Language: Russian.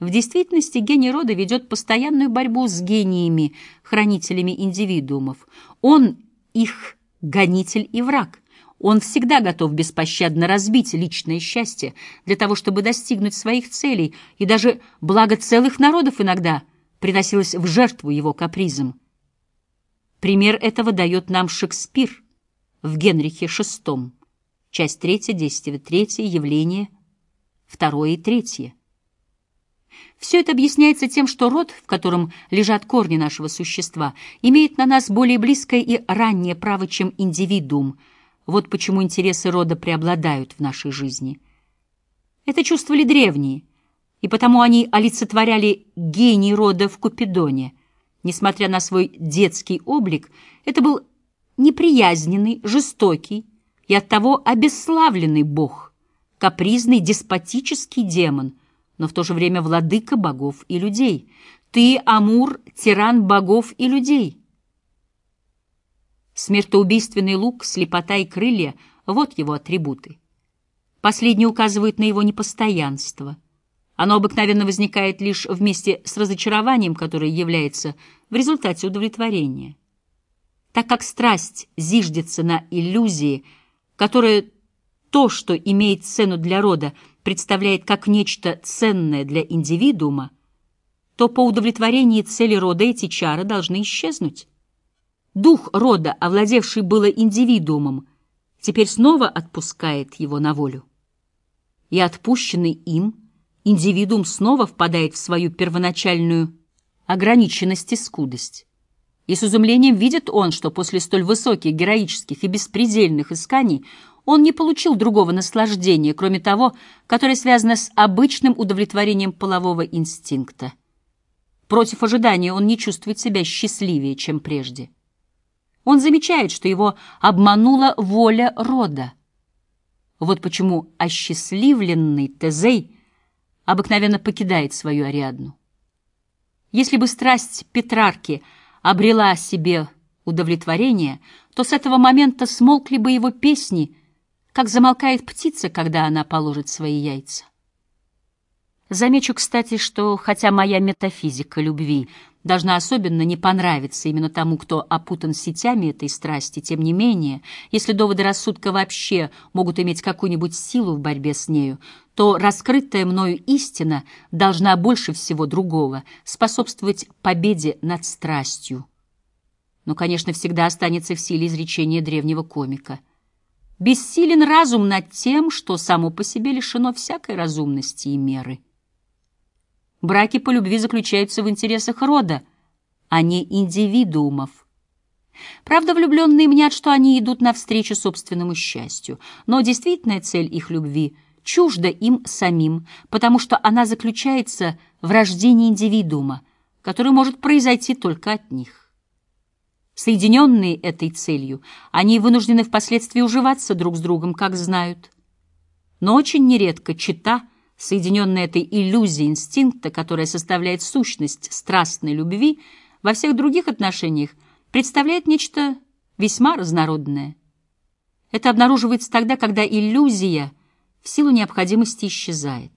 В действительности гений рода ведет постоянную борьбу с гениями, хранителями индивидуумов. Он их гонитель и враг. Он всегда готов беспощадно разбить личное счастье для того, чтобы достигнуть своих целей, и даже благо целых народов иногда приносилось в жертву его капризам. Пример этого дает нам Шекспир в Генрихе VI, часть 3, действие 3, явление 2 и 3. Все это объясняется тем, что род, в котором лежат корни нашего существа, имеет на нас более близкое и раннее право, чем индивидуум. Вот почему интересы рода преобладают в нашей жизни. Это чувствовали древние, и потому они олицетворяли гений рода в Купидоне. Несмотря на свой детский облик, это был неприязненный, жестокий и оттого обесславленный бог, капризный, деспотический демон — но в то же время владыка богов и людей. Ты, Амур, тиран богов и людей. Смертоубийственный лук, слепота и крылья — вот его атрибуты. Последние указывают на его непостоянство. Оно обыкновенно возникает лишь вместе с разочарованием, которое является в результате удовлетворения. Так как страсть зиждется на иллюзии, которая то, что имеет цену для рода, представляет как нечто ценное для индивидуума, то по удовлетворении цели рода эти чары должны исчезнуть. Дух рода, овладевший было индивидуумом, теперь снова отпускает его на волю. И отпущенный им, индивидуум снова впадает в свою первоначальную ограниченность и скудость. И с изумлением видит он, что после столь высоких, героических и беспредельных исканий он не получил другого наслаждения, кроме того, которое связано с обычным удовлетворением полового инстинкта. Против ожидания он не чувствует себя счастливее, чем прежде. Он замечает, что его обманула воля рода. Вот почему осчастливленный Тезей обыкновенно покидает свою Ариадну. Если бы страсть Петрарки обрела себе удовлетворение, то с этого момента смолкли бы его песни — как замолкает птица, когда она положит свои яйца. Замечу, кстати, что хотя моя метафизика любви должна особенно не понравиться именно тому, кто опутан сетями этой страсти, тем не менее, если доводы рассудка вообще могут иметь какую-нибудь силу в борьбе с нею, то раскрытая мною истина должна больше всего другого способствовать победе над страстью. Но, конечно, всегда останется в силе изречение древнего комика — Бессилен разум над тем, что само по себе лишено всякой разумности и меры. Браки по любви заключаются в интересах рода, а не индивидуумов. Правда, влюбленные мнят, что они идут навстречу собственному счастью, но действительная цель их любви чужда им самим, потому что она заключается в рождении индивидуума, который может произойти только от них. Соединенные этой целью, они вынуждены впоследствии уживаться друг с другом, как знают. Но очень нередко чита, соединенная этой иллюзией инстинкта, которая составляет сущность страстной любви, во всех других отношениях представляет нечто весьма разнородное. Это обнаруживается тогда, когда иллюзия в силу необходимости исчезает.